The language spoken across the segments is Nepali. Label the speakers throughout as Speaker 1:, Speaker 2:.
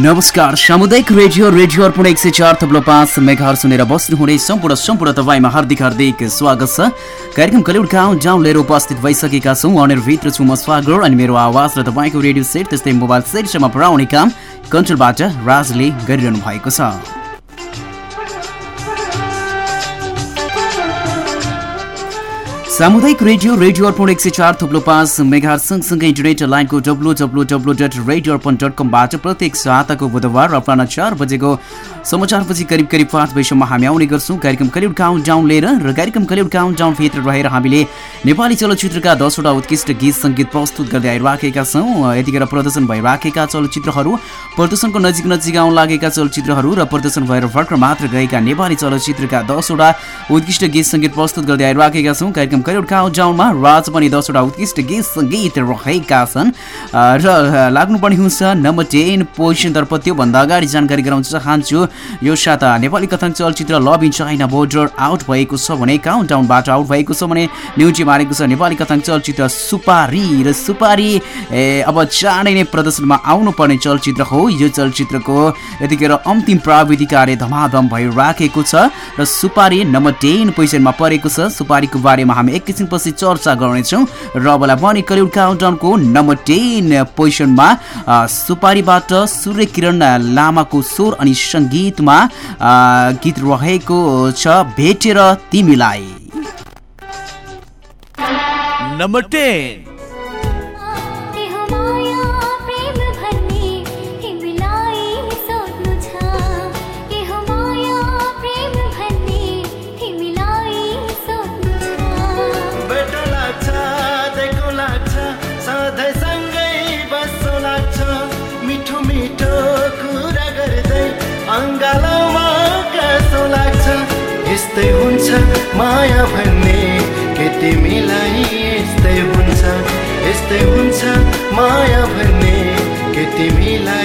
Speaker 1: नमस्कार सामुदायिक रेडियो रेडियो अर्पण एक सय चार थप्लो पाँच मेघार सुनेर बस्नुहुने सम्पूर्ण सम्पूर्ण तपाईँमा हार्दिक हार्दिक स्वागत छ। कार्यक्रम कलिउड गाउँ जाउँ लिएर उपस्थित भइसकेका छौँ। अनिर्भित्र छु म स्वागत अनि मेरो आवाज र तपाईँको रेडियो सेट त्यस्तै मोबाइल सेटसम्म पुऱ्याउने काम कन्ट्रोलबाट राजले गरिरहनु भएको छ। सामुदायिक रेडियो रेडियो अर्पण एक सय चार थुप्लो पाँच मेगा सँगसँगै इन्टरनेट लाइनको W W W dot radio Arpan dot कमबाट प्रत्येक साताको बुधबार अपराह चार बजेको समाचारपछि करिब करिब पाँच बजीसम्म हामी आउने गर्छौँ। कार्यक्रम कलिउड काउन्ट डाउन लिएर र कार्यक्रम कलिउड काउन्ट डाउनभित्र रहेर हामीले नेपाली चलचित्रका दसवटा उत्कृष्ट गीत सङ्गीत प्रस्तुत गर्दै आइराखेका छौँ। यतिखेर प्रदर्शन भइराखेका चलचित्रहरू प्रदर्शनको नजिक नजिक आउन लागेका चलचित्रहरू र प्रदर्शन भएर भर्खर मात्र गएका नेपाली चलचित्रका दसवटा उत्कृष्ट गीत सङ्गीत प्रस्तुत गर्दै आइराखेका छौँ। कार्यक्रम करिउड काउन्ट डाउनमा राज पनि दसवटा उत्कृष्ट गीत सङ्गीत रहेका छन्। र लाग्नुपर्ने हुन्छ नम्बर टेन पोजिसनतर्फ त्योभन्दा अगाडि जानकारी गराउन चाहन्छु। यो साता नेपाली कथन चलचित्र love in China border out भएको छ भने काउन्ट डाउनबाट आउट भएको छ भने न्युटी मारेको छ नेपाली कथन चलचित्र सुपारी र सुपारी अब चाँडै नै प्रदर्शनमा आउनुपर्ने चलचित्र हो यो चलचित्रको। यतिखेर अन्तिम प्राविधिक कार्य धमाधम भइराखेको छ र सुपारी नम्बर टेन पोजिसनमा परेको छ। सुपारीको बारेमा हामी एक किसिमपछि चर्चा गर्नेछौँ। र अबलाई पनि कलिउड काउन्टाउनको नम्बर टेन पोजिसनमा सुपारीबाट सूर्य किरण लामाको स्वर अनि सङ्गीत गीतमा गीत रहेको छ भेटेर तिमीलाई।
Speaker 2: Number ten.
Speaker 3: माया भन्ने के तिमीलाई यस्तै हुन्छ यस्तै हुन्छ। माया भन्ने के तिमीलाई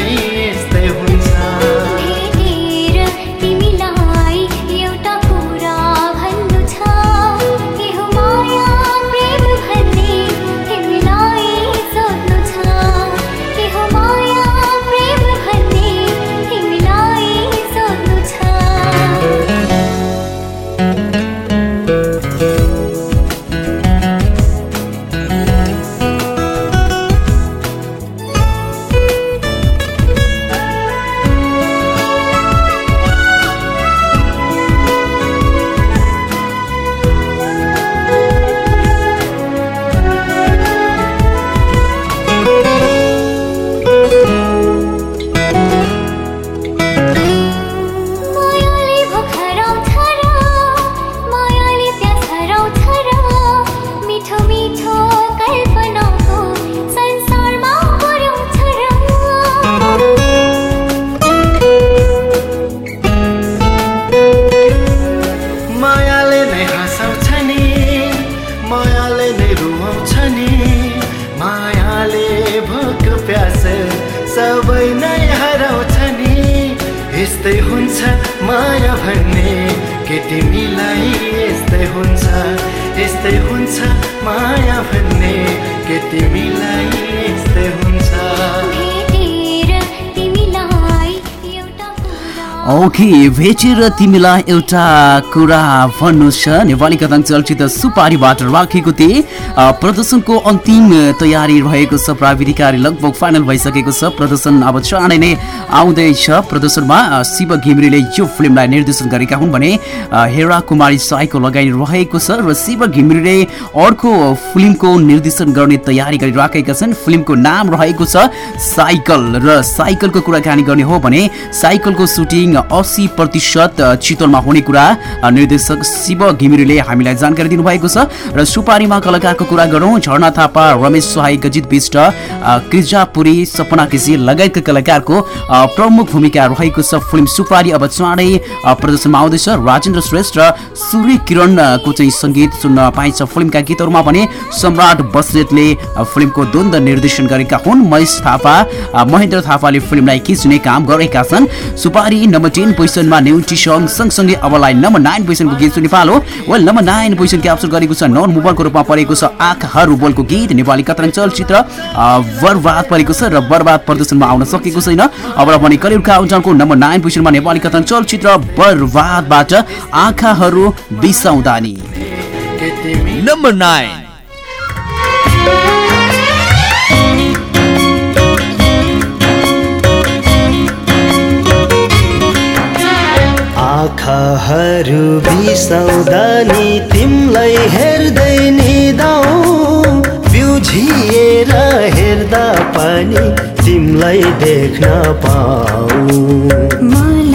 Speaker 1: ओके भेटेर तिमीलाई एउटा कुरा भन्नु छ। नेपाली कथाङ चलचित्र सुपारीबाट राखेको थिए। प्रदर्शनको अन्तिम तयारी रहेको छ। प्राविधिकारी लगभग फाइनल भइसकेको छ। प्रदर्शन अब चाँडै नै आउँदैछ। प्रदर्शनमा शिव घिमिरेले यो फिल्मलाई निर्देशन गरेका हुन् भने हेरा कुमारी साईको लगाइ रहेको छ र शिव घिमिरेले अर्को फिल्मको निर्देशन गर्ने तयारी गरिराखेका छन्। फिल्मको नाम रहेको छ साइकल। र साइकलको कुराकानी गर्ने हो भने साइकलको सुटिङ असी प्रतिशत चितवनमा हुने कुरा निर्देशक शिव घिमिरेले हामीलाई जानकारी दिनुभएको छ। र सुपारीमा कलाकारको कुरा गरौँ झर्ना थापा रमेश सहाय गजित विष्ट क्रिजापुरी सपना केसी लगायतका कलाकारको प्रमुख भूमिका रहेको छ फिल्म सुपारी। अब चाँडै प्रदर्शनमा आउँदैछ राजेन्द्र श्रेष्ठ र सूर्य किरणको चाहिँ सङ्गीत सुन्न पाइन्छ फिल्मका गीतहरूमा भने सम्राट बस्नेतले फिल्मको द्वन्द निर्देशन गरेका हुन्। महेश थापा महेन्द्र थापाले फिल्मलाई खिच्ने काम गरेका छन्। सुपारी नम्बर टेन पोजिसनमा न्युटी सङ सँगसँगै अबलाई नम्बर नाइन पोजिसनको गीत सुनि पालो। Well number nine position capture गरेको छ नन मुभरको रूपमा परेको छ आँखाहरू बोलको गीत नेपाली कतरङ चलचित्र बर्बाद परेको छ र बर्बाद प्रदर्शनमा आउन सकेको छैन। अब भने करियर काउन्टाउनको नम्बर नाइन पोजिसनमा नेपाली कतरङ चलचित्र बर्बादबाट आँखाहरू बिसाउँदा
Speaker 2: नम्बर नाइन
Speaker 3: आँखाहरू बिसाउँदा नि तिमीलाई हेर्दै नि दाउ बिउझिएर हेर्दा पनि तिमीलाई देख्न पाऊ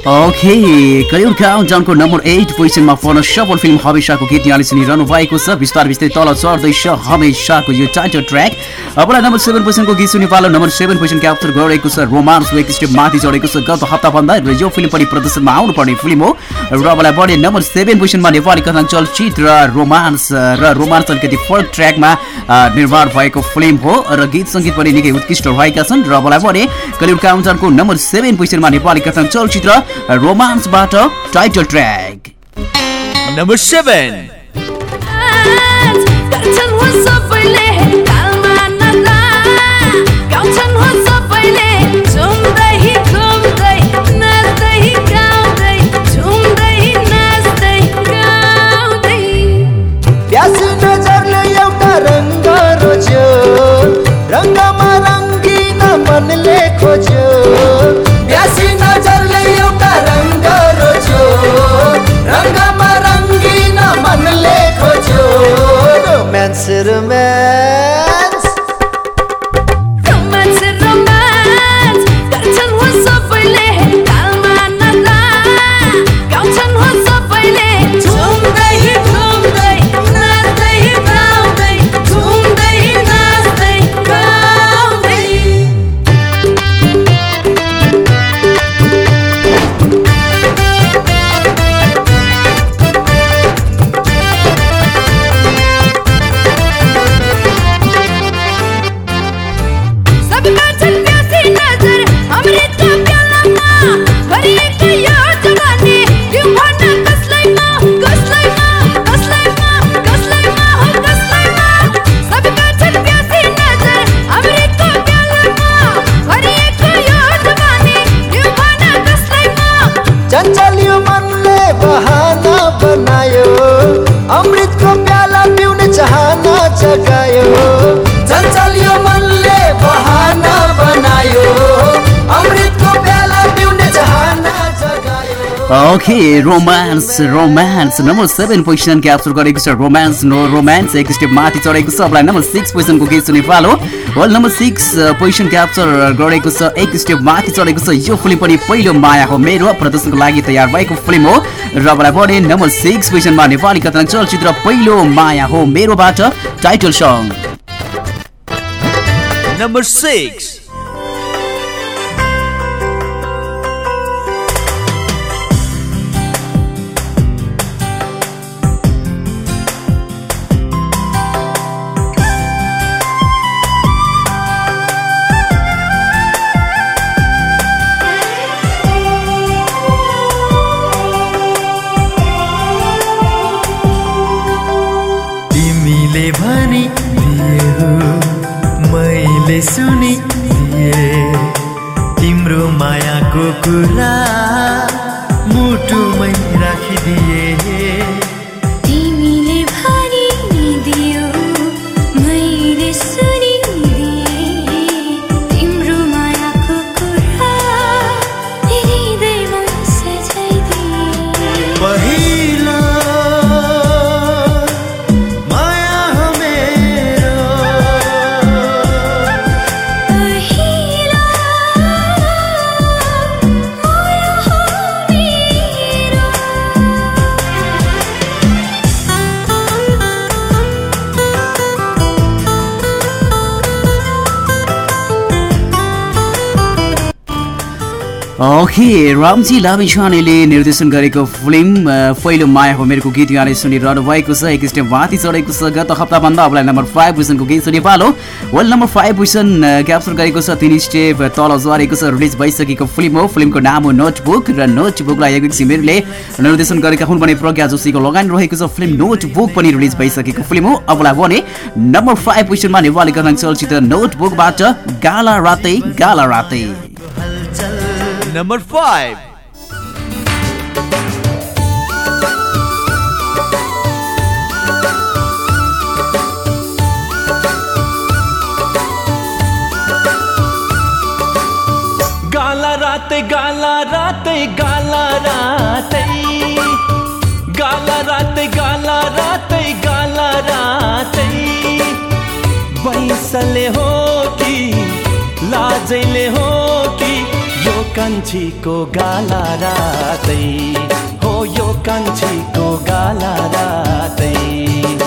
Speaker 1: ओके करियर काउन्टाउनको नम्बर एट पोजिसनमा पर्न सफल फिल्म हमेसाको गीत यहाँले सुनिरहनु भएको छ। बिस्तार बिस्तारै तल चढ्दैछ हमेसाको यो टाइटल ट्र्याक अबलाई नम्बर सेभेन पोजिसनको गीत सुनि पालो नम्बर सेभेन पोजिसन क्याप्चर गरेको छ रोमान्सको एक स्टेप माथि चढेको छ। गत हप्ताभन्दा र यो फिल्म पनि प्रदर्शनमा आउनुपर्ने फिल्म हो। र अबलाई बढे नम्बर सेभेन पोजिसनमा नेपाली कथा चलचित्र रोमान्स र रोमान्स अलिकति फरक ट्र्याकमा निर्माण भएको फिल्म हो। र गीत सङ्गीत पनि निकै उत्कृष्ट रहेका छन्। र अबलाई बढे कलिउड काउन्टरको नम्बर सेभेन पोजिसनमा नेपाली कथा चलचित्र रोमान्सबाट title track
Speaker 3: number seven
Speaker 1: okay romance romance. Number seven position capture गरेको छ रोमान्स नो रोमान्स। एक स्टेप माथि चढेको छ अबलाई नम्बर सिक्स पोजिसनको गीत सुनि पालो। Well number six position capture गरेको छ एक स्टेप माथि चढेको छ। यो फिल्म पनि पहिलो माया हो मेरो प्रदर्शनको लागि तयार भएको फिल्म हो। र अबलाई बढे नम्बर सिक्स पोजिसनमा नेपाली कथा चलचित्र पहिलो माया हो मेरोबाट टाइटल सङ।
Speaker 3: Number six.
Speaker 4: भनी दियो मैले सुनि दिए तिम्रो मायाको कुरा मुटुमै राखिदिए।
Speaker 1: ओके रामजी लामिछानेले निर्देशन गरेको फिल्म पहिलो माया हो मेरोको गीत यहाँले सुनिरहनु भएको छ। एक स्टेप माथि चढेको छ। गत हप्ताभन्दा अबलाई नम्बर फाइभ पोजिसनको गीत सुनि पालो well number five position capture गरेको छ। तिन स्टेप तल झरेको छ। रिलिज भइसकेको फिल्म हो। फिल्मको नाम हो नोटबुक र नोटबुकलाई एक सिमेरले निर्देशन गरेका हुन् भने प्रज्ञा जोशीको लगानी रहेको छ। फिल्म नोटबुक पनि रिलिज भइसकेको फिल्म हो। अबलाई भने नम्बर फाइभ पोजिसनमा नेपाली कथा चलचित्र नोटबुकबाट गाला रातै गाला रातै।
Speaker 3: नम्बर फाइभ
Speaker 5: गाला रातै गाला रातै गाला रातै। गाला रातै गाला रातै गाला रातै। बैसले हो कि लाजैले हो
Speaker 6: कान्छीको गाला रातै हो यो कान्छीको गाला रातै।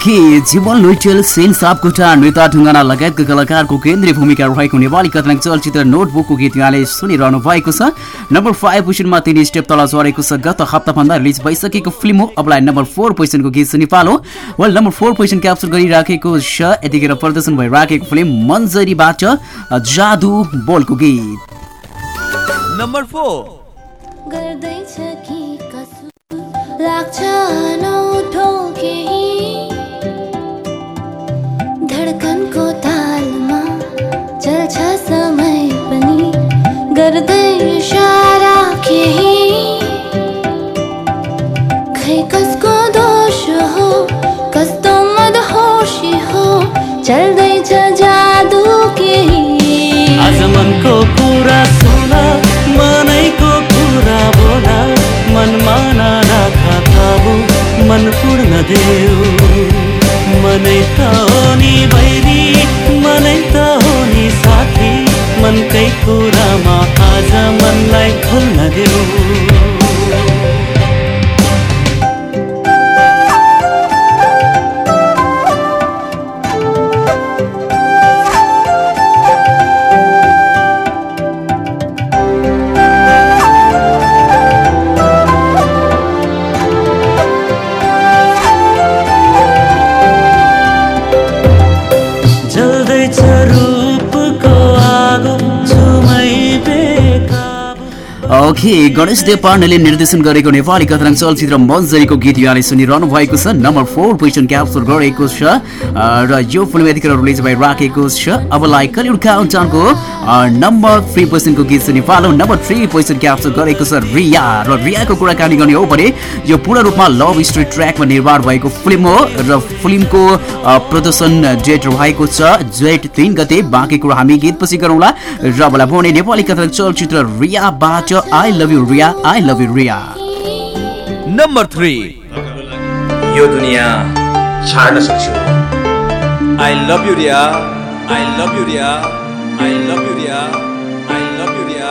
Speaker 1: ओके जीवन लुइटेल सेन सापकोटा नृत्य ढुङ्गाना लगायतका कलाकारको केन्द्रीय भूमिका रहेको नेपाली कथानक चलचित्र नोटबुकको गीत यहाँले सुनिरहनु भएको छ। नम्बर फाइभ पोजिसनमा तिन स्टेप तल झरेको छ। गत हप्ताभन्दा रिलिज भइसकेको फिल्म हो। अबलाई नम्बर फोर पोजिसनको गीत सुनि पालो well number four position capture गरिराखेको छ। यतिखेर प्रदर्शन भइराखेको फिल्म मन्जरीबाट जादु बोलको गीत।
Speaker 7: Number 4.
Speaker 8: गर्दैछ कि कसुर लाग्छ अनौठो केही धडकनको तालमा चल्छ समय पनि गर्दै इसारा केही खै कसको दोष हो कस्तो मदहोसी हो चल्दैछ जादु केही
Speaker 6: आज मनको कुरा सुन मनैको कुरा बोल मनमा नराख थाबु मन पूर्ण देऊ। मनै त हो नि बैरी मनै त हो नि साथी। मनकै कुरामा आज मनलाई खुल्न देऊ।
Speaker 1: ओके गणेश देव पाण्डेले निर्देशन गरेको नेपाली कथानक चलचित्र मन्जरीको गीत यहाँले सुनिरहनु भएको छ। नम्बर फोर पोजिसन क्याप्चर गरेको छ र यो फिल्म यतिखेर रिलिज भइराखेको छ। अबलाई कलिउड काउन्टाउनको नम्बर थ्री पोजिसनको गीत सुनि पालो नम्बर थ्री पोजिसन क्याप्चर गरेको छ रिया र रियाको कुराकानी गर्ने हो भने यो पूर्ण रूपमा लभ स्टोरी ट्र्याकमा निर्माण भएको फिल्म हो र फिल्मको प्रदर्शन डेट रहेको छ जेठ तिन गते बाँकी कुरो हामी गीतपछि गरौँला र मलाई भने नेपाली कथानक चलचित्र रियाबाट I love you Riya I love you Riya
Speaker 7: Number 3.
Speaker 9: यो दुनियाँ छाड्न सक्छु
Speaker 7: I love you, Ria. I love you, Ria. Ria. I love you, Ria.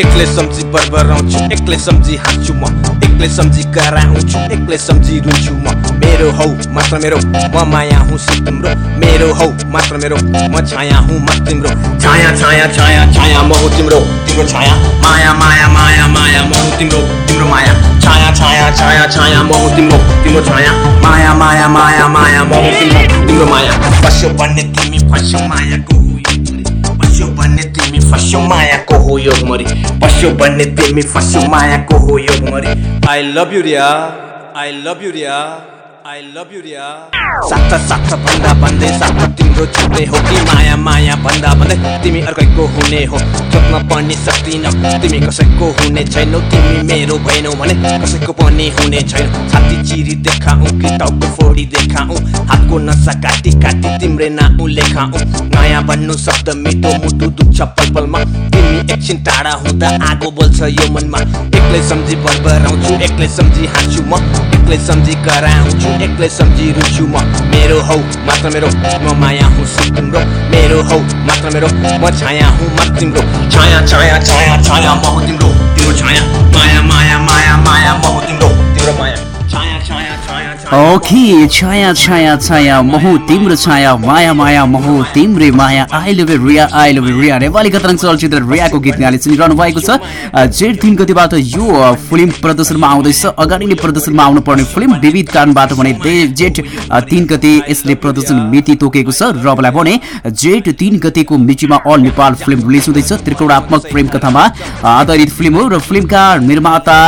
Speaker 7: एक्लै सम्झी बरबराउँछु एक्लै सम्झी हाँस्छु म एक्लै सम्झी कराउँछु एक्लै सम्झी रुन्छु म मेरो हौ मात्र मेरो म माया हुँ तिम्रो मेरो हौ मात्र मेरो म छाया हुँ म तिम्रो छाया छाया छाया छाया म हुँ तिम्रो तिम्रो छाया माया माया माया माया म हुँ तिम्रो तिम्रो माया छाया छाया छाया म तिम्रो तिम्रो छाया माया माया माया माया म तिम्रो तिम्रो माया बस्यो भन्ने तिमी फस्यो मायाको हो यो बस्यो भन्ने तिमी फस्यो मायाको हो यो मरि बस्यो भन्ने तिमी फस्यो मायाको हो यो मरि I love you Riya I love you Riya I love you Riya साथ साथ भन्दा भन्दै साथ तिम्रो छुट्टै हो कि माया माया भन्दा भन्दै तिमी अर्कैको हुने हो जोत्न पनि सक्दिन तिमी कसैको हुने छैनौ तिमी मेरो भएनौ भने कसैको पनि हुने छैन। छाती चिरी देखाऊ कि टाउको फोडी देखाऊ। हातको नसा काटी काटी तिम्रै नाउ लेखाऊ। नयाँ भन्नु शब्द मिठो मुटु दुख्छ पल पलमा तिमी एकछिन टाढा हुँदा आगो बोल्छ यो मनमा। एक्लै सम्झी बरबराउँछु एक्लै सम्झी हाँस्छु म। एक्लै सम्झी कराउँछु एक्लै सम्झी रुन्छु म। मेरो हौ मात्र मेरो म माया हुँ तिम्रो मेरो हौ मात्र मेरो म छाया हुँ म तिम्रो छाया छाया छाया छाया म तिम्रो। तिम्रो छाया माया माया माया माया म तिम्रो। तिम्रो माया। छाया छाया।
Speaker 1: ओके छाया छाया छाया महु तिम्रो छाया माया माया महु तिम्रे माया I love Riya I love Riya Nepali कथन चलचित्र रियाको गीत यहाँले सुनिरहनु भएको छ। जेठ तिन गतिबाट यो फिल्म प्रदर्शनमा आउँदैछ। अगाडि नै प्रदर्शनमा आउनु पर्ने फिल्म विविध कारणबाट भने जेठ तिन गते यसले प्रदर्शन मिति तोकेको छ। र मलाई भने जेठ तिन गतेको मितिमा अल नेपाल फिल्म रिलिज हुँदैछ। त्रिकोणात्मक प्रेम कथामा आधारित फिल्म हो र फिल्मका निर्माता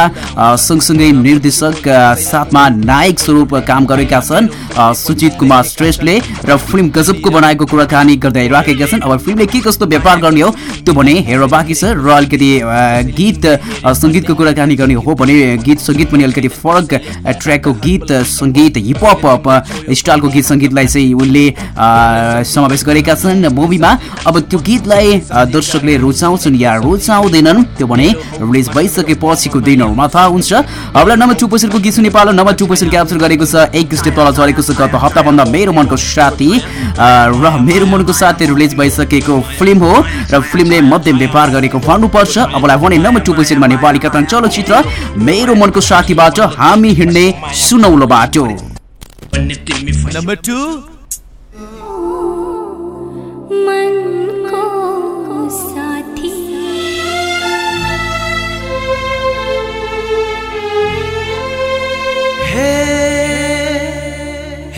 Speaker 1: सँगसँगै निर्देशक साथमा नायक स्वरूप काम गरेका छन्। सुजित कुमार श्रेष्ठले र फिल्म गजबको बनाएको कुराकानी गर्दै राखेका छन्। अब फिल्मले के कस्तो व्यापार गर्ने हो त्यो भने हेर्न बाँकी छ र अलिकति गीत सङ्गीतको कुराकानी गर्ने हो भने गीत सङ्गीत पनि अलिकति फरक ट्र्याकको गीत सङ्गीत हिपहप स्टाइलको गीत सङ्गीतलाई चाहिँ उनले समावेश गरेका छन्। मुभीमा अब त्यो गीतलाई दर्शकले रुचाउँछन् या रुचाउँदैनन् त्यो भने रिलिज भइसकेपछिको दिनहरूमा थाहा हुन्छ। अब नम्बर टू पोजिसनको गीत सुनि पालो नम्बर टू पोजिसन क्याप्चर गरेको छ। एक स्टेप तल झरेको छ गत हप्ताभन्दा मेरो मनको साथी र मेरो मनको साथी रिलिज भइसकेको फिल्म हो र फिल्मले मध्यम व्यापार गरेको भन्नुपर्छ। अबलाई भने नम्बर टू पोजिसनमा नेपाली कथन चलचित्र मेरो मनको साथीबाट हामी हिँड्ने सुनौलो बाटो।
Speaker 4: नम्बर टू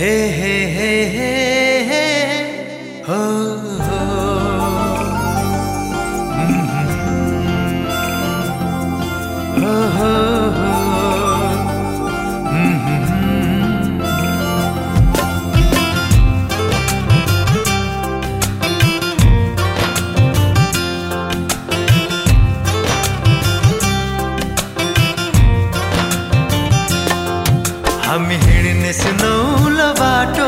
Speaker 4: हे हे हामी हिँड्ने सुनौल बाटो।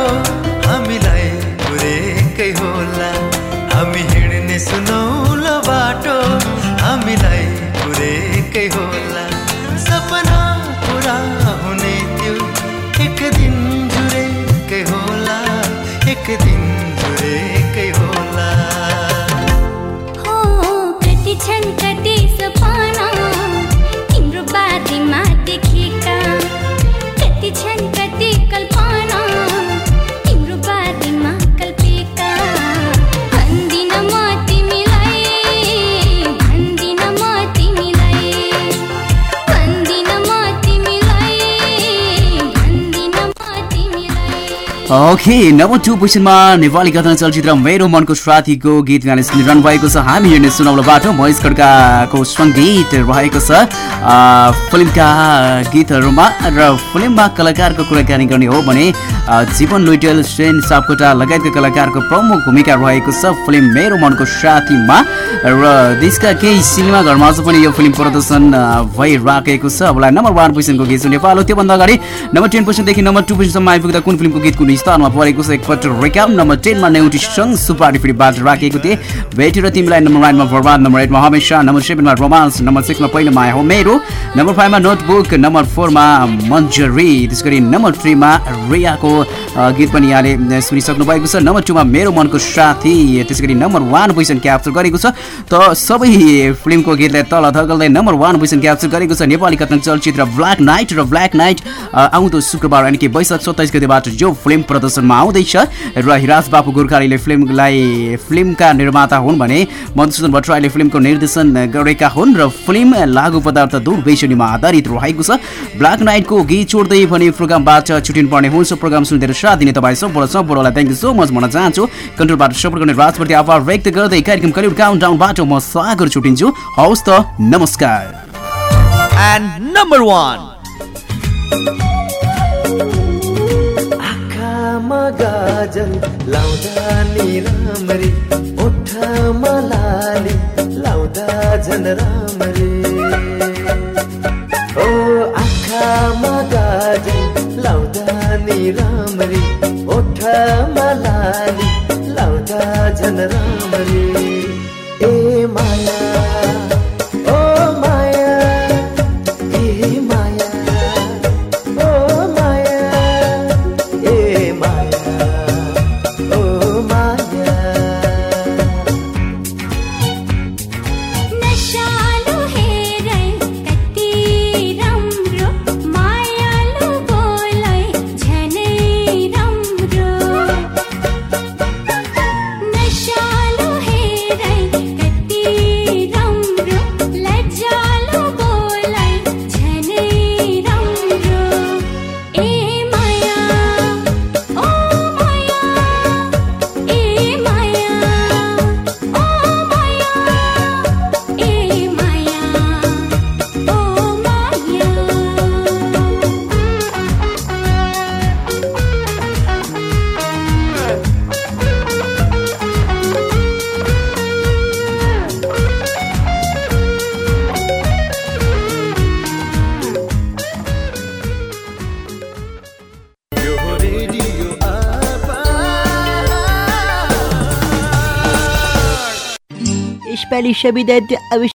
Speaker 4: हामीलाई पुरेकै होला। हामी हिँड्ने सुनौल
Speaker 1: ओके नम्बर टू पोजिसनमा नेपाली कथन चलचित्र मेरो मनको साथीको गीत गाने सुनिरहनु भएको छ। हामी हेर्ने सुनौलो बाटो महेश खड्काको सङ्गीत रहेको छ। फिल्मका गीतहरूमा र फिल्ममा कलाकारको कुराकानी गर्ने हो भने जीवन लुइटेल सेन सापकोटा लगायतका कलाकारको प्रमुख भूमिका रहेको छ फिल्म मेरो मनको साथीमा। र देशका केही सिनेमा घरमा अझ पनि यो फिल्म प्रदर्शन भइराखेको छ। अबलाई नम्बर वान पोजिसनको गीत सुने पालो त्योभन्दा अगाडि नम्बर टेन पोजिसनदेखि नम्बर टू पोजिसनसम्म आइपुग्दा कुन फिल्मको गीत कुन स्थानमा परेको छ एकपल्ट रेकाम नम्बर टेनमा नेउटी सङ्ग सुपारी फेरिबाट राखेको थिएँ। भेटेर तिमीलाई नम्बर नाइनमा बर्बाद नम्बर एटमा हमेसा नम्बर सेभेनमा रोमान्स नम्बर सिक्समा पहिलो माया हो मेरो नम्बर फाइभमा नोटबुक नम्बर फोरमा मन्जरी त्यस गरी नम्बर थ्रीमा रियाको गीत पनि यहाँले सुनिसक्नु भएको छ। नम्बर टूमा मेरो मनको साथी त्यस गरी नम्बर वान पोजिसन क्याप्चर गरेको छ। त सबै फिल्मको गीतलाई तल धगल्दै नम्बर वान पोजिसन क्याप्चर गरेको छ। नेपाली कथन चलचित्र ब्ल्याक नाइट र ब्ल्याक नाइट आउँदो शुक्रबार यानि कि वैशाख सत्ताइस गतिबाट यो फिल्म प्रदर्शनमा आउँदैछ। र हिराज बाबु गोर्खालीले फिल्मलाई फिल्मका निर्माता हुन् भने मधुसूदन भट्टराईले फिल्मको निर्देशन गरेका हुन् र फिल्म लागु पदार्थ दुर्वेशनीमा आधारित रहेको छ। ब्ल्याक नाइटको गीत छोड्दै भने प्रोग्रामबाट छुटिनु पर्ने हुन्छ। प्रोग्राम सुनिदिएर साथ दिने तपाईँ सम्पूर्ण सम्पूर्णलाई थ्याङ्क यू सो मच भन्न चाहन्छु। कन्ट्रोलबाट सपोर्ट गर्ने राजप्रति आभार व्यक्त गर्दै कार्यक्रम कलिउड काउन्ट डाउनबाट म सागर छुटिन्छु। हवस् त नमस्कार।
Speaker 4: एन्ड नम्बर वान आँखामा गाजल लाउँदा नि राम्ररी ओठमा लाली लाउँदा झन ओ आँखामा गाजल लाउँदा नि राम्ररी ओठमा
Speaker 10: علي شبيدات أو